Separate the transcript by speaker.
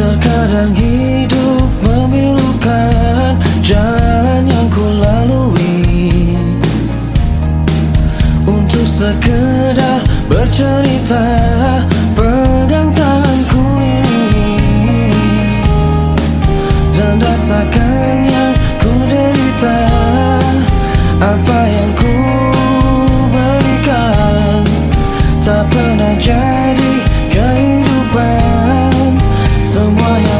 Speaker 1: Terkadang hidup memilukan jalan yang ku lalui. Untuk sekedar bercerita yeah